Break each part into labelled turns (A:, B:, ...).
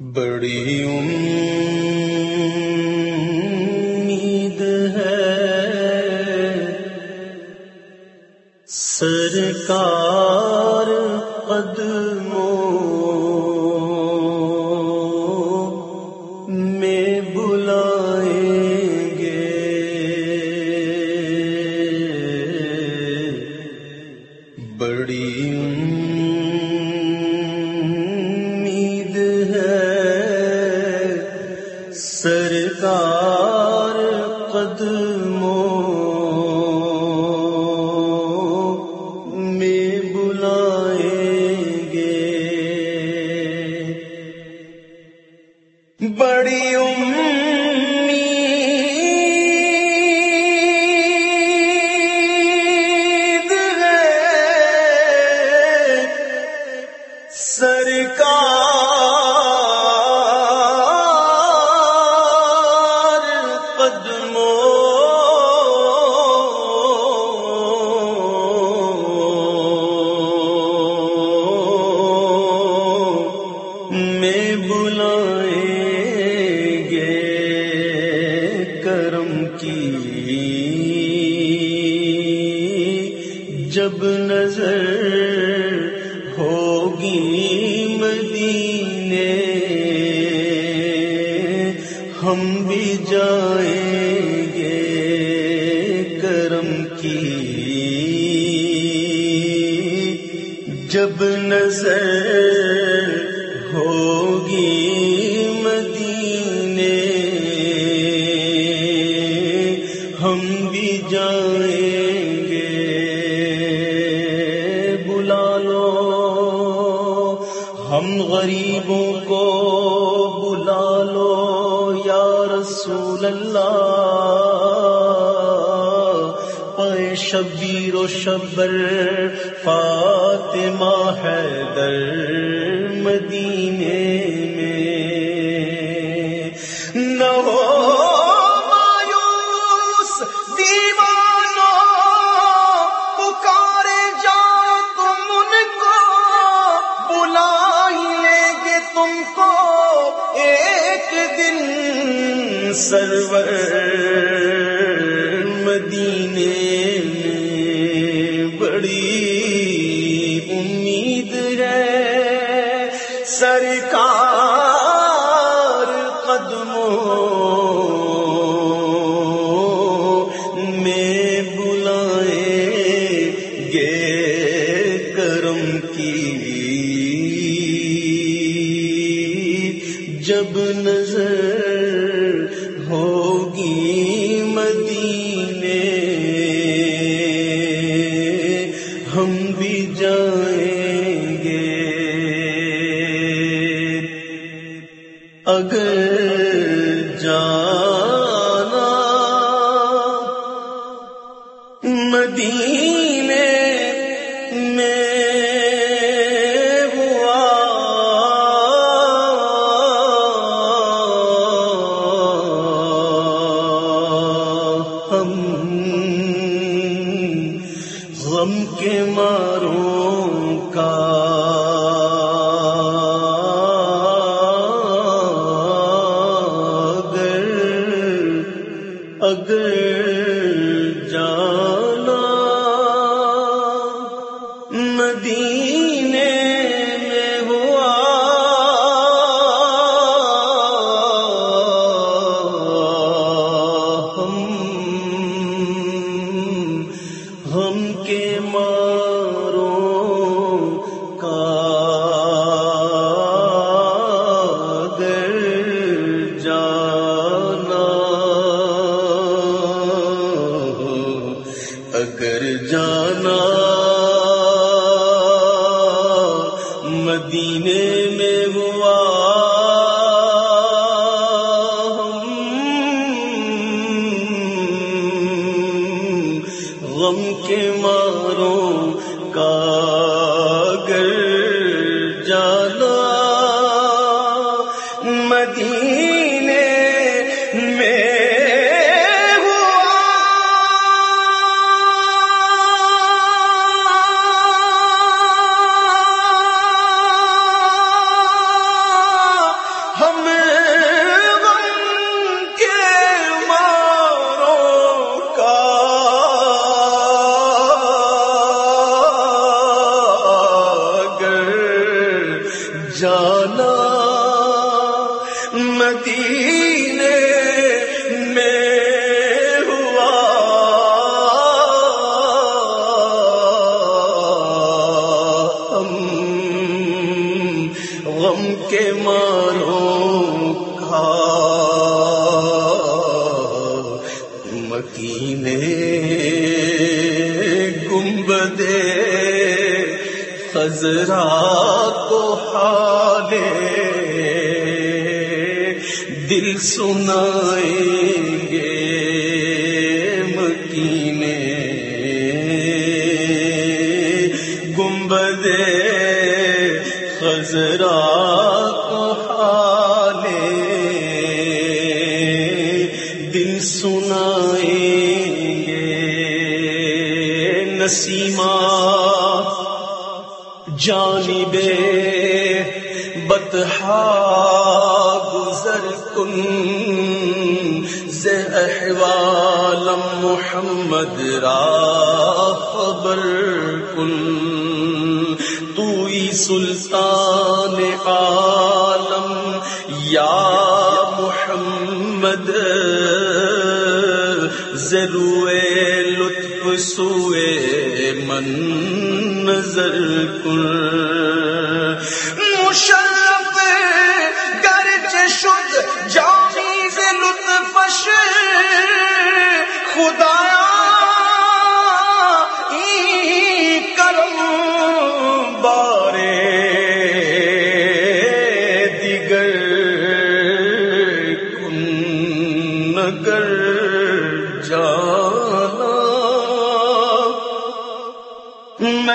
A: بڑی امید ہے سرکار سرکار قدم جب نظر ہوگی مدینے، ہم بھی جائیں گے۔ بلا لو، ہم غریبوں کو بلا لو، یا رسول اللہ۔ پائے شبیر و شبر فاطمہ حیدر مدینے میں۔ نہ ہو مایوس دیوانو پکارے جاؤ تم ان کو بلا ہی لیں گے تم کو ایک دن سرور۔ سرکار قدموں اگر جان اگر جان اگر جانا مدینے ہم غم کے ماروں کھا مکینے گنبدے خزرا کو حالے دل سنائیں نسیمہ جانب بتہا گزر کن احوالم محمد را خبر کن۔ تو سلطان عالم یا محمد ضرور لطف سوئے من نظر کن۔ مشرف گرج شد جانی سے لطفش۔ خدایا ای کرم بارے دیگر کن نگر جانا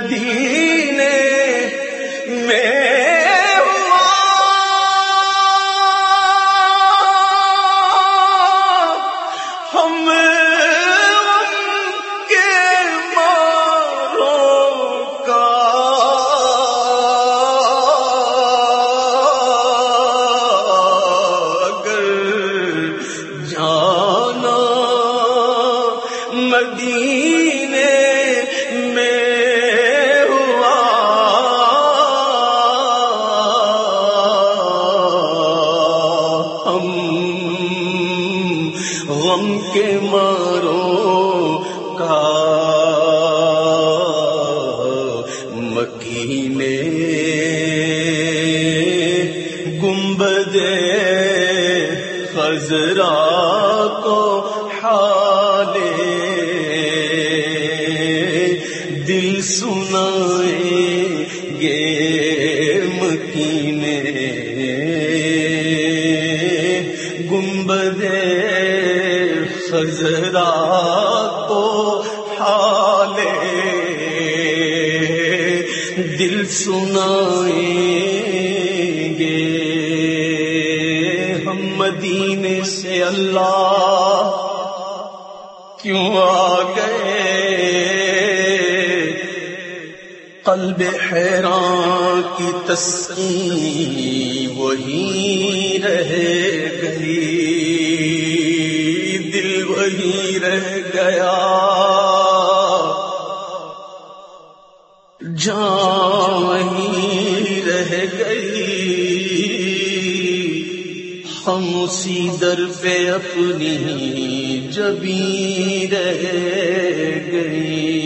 A: مدینے میں ہم کے ماروں کا۔ اگر جانا مدینے میں سنائیں گے مکینے۔ گنبد خزرا کو حالے دل سنائیں گے ہم مدینے سے اللہ۔ قلب حیران کی تسکین وہی رہ گئی۔ دل وہی رہ گیا۔ جان وہی رہ گئی۔ ہم اسی در پہ اپنی جبی رہ گئی۔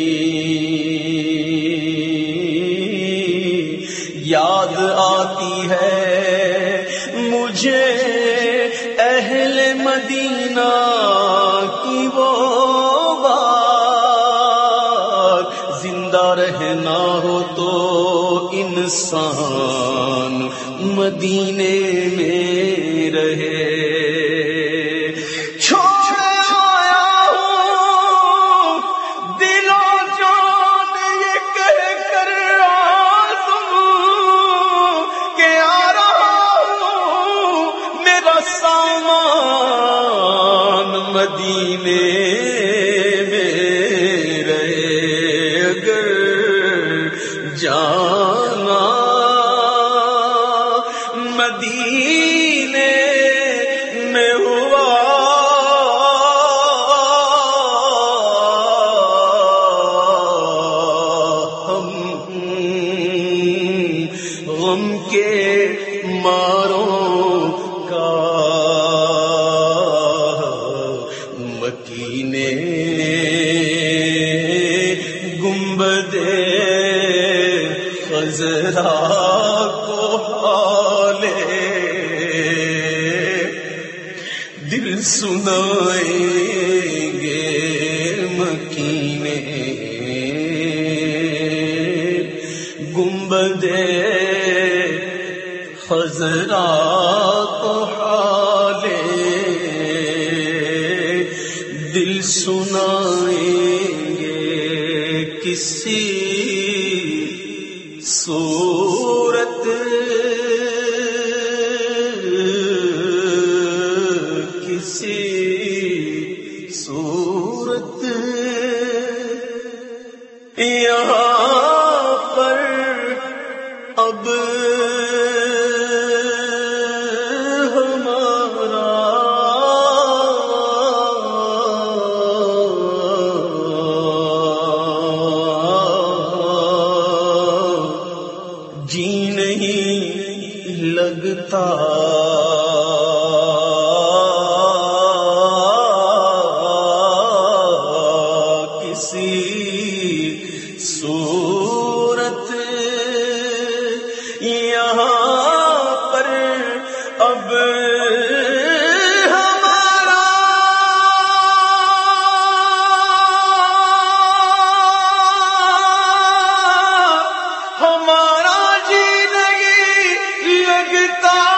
A: مدینہ کی وہ بات۔ زندہ رہنا ہو تو انسان مدینے مدینے مدینے گنبد خزرا کو حالے دل سنائیں گے مکینے۔ گنبد خزرا کسی سو لگتا کا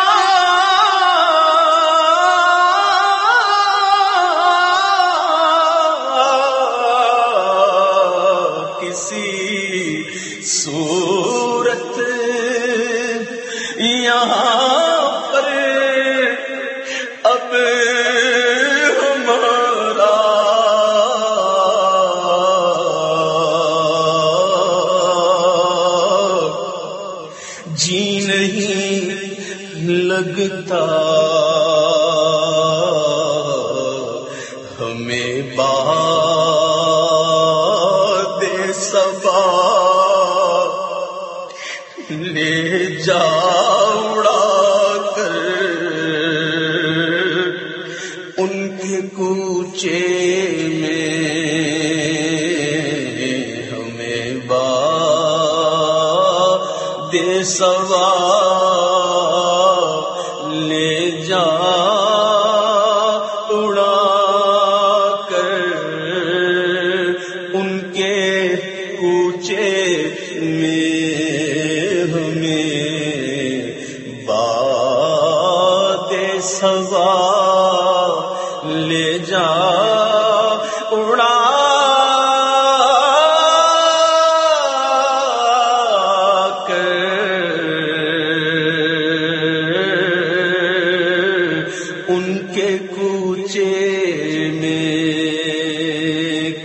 A: ہاں ہاں ہاں ہاں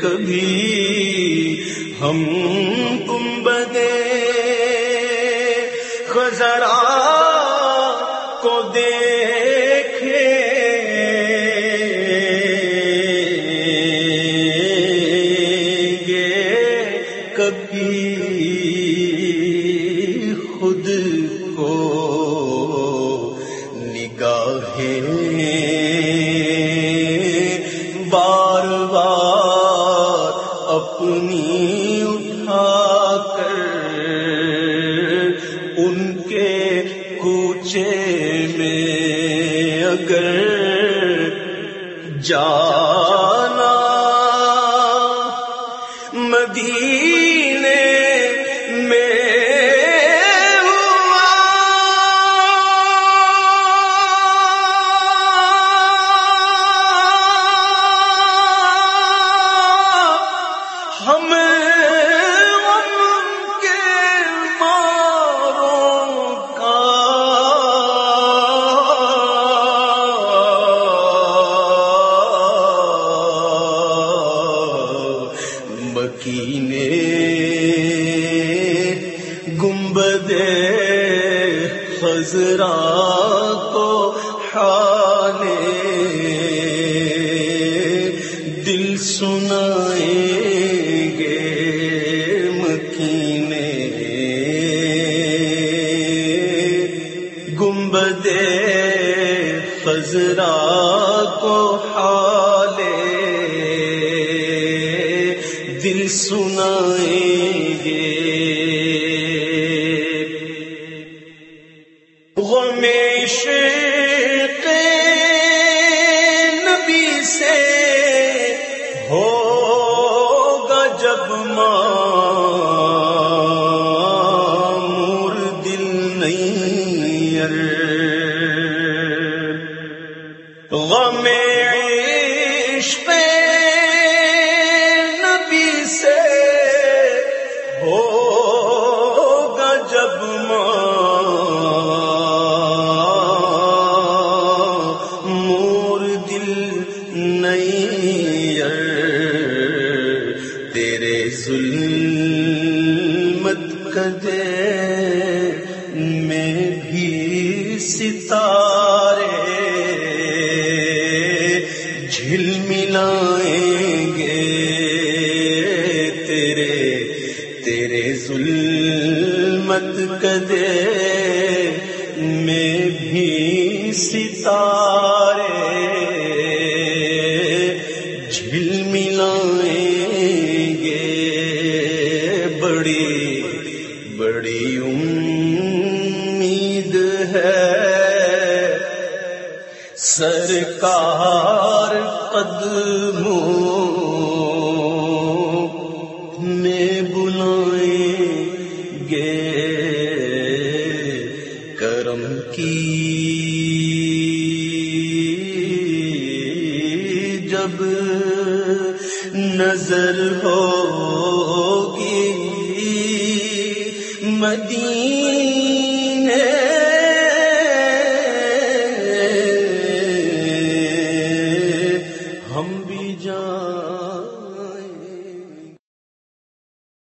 A: کبھی ہم گنبدے خزرا خزرا کو حالے دل سنائیں گے مکینے۔ گنبد خزرا کو حالے دل سنائیں غم عشق دل ملائیں گے تیرے تیرے ظلمت کدے میں بھی ستارے